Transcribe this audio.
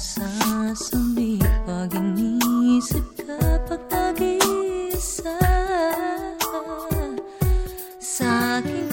Nasasambit pag inisip ka pag nag-iisa Sa aking